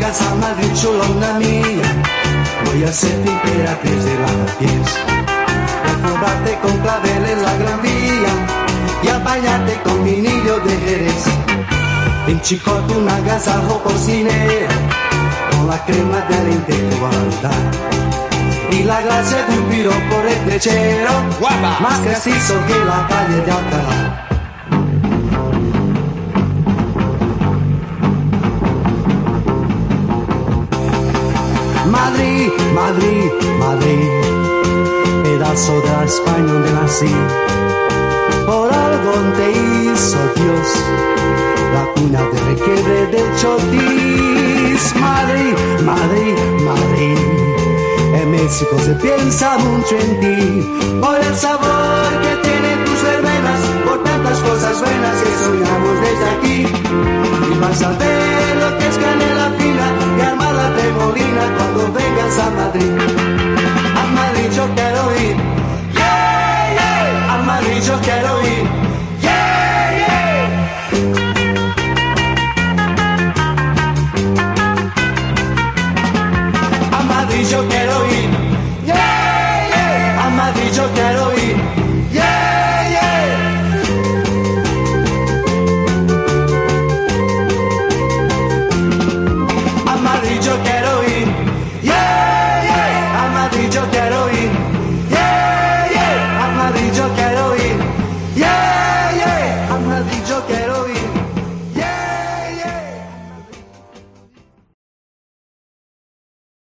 Madrid chulona mía, voy a ser tu emperatriz de lavapiés. Reformarte con claveles la gran vía y apañarte con vinillo de Jerez. En Chicote un agasajo cocinera con la crema del intelectualidad y la gracia de un piropo retrechero Guapa. más castizo que la calle de Alcalá. Madrid, Madrid, Madrid, pedazo de la España donde nací. Por algo te hizo Dios, la cuna de requiebre del chotis. Madrid, Madrid, Madrid, en México se piensa mucho en ti, por el sabor que tienen your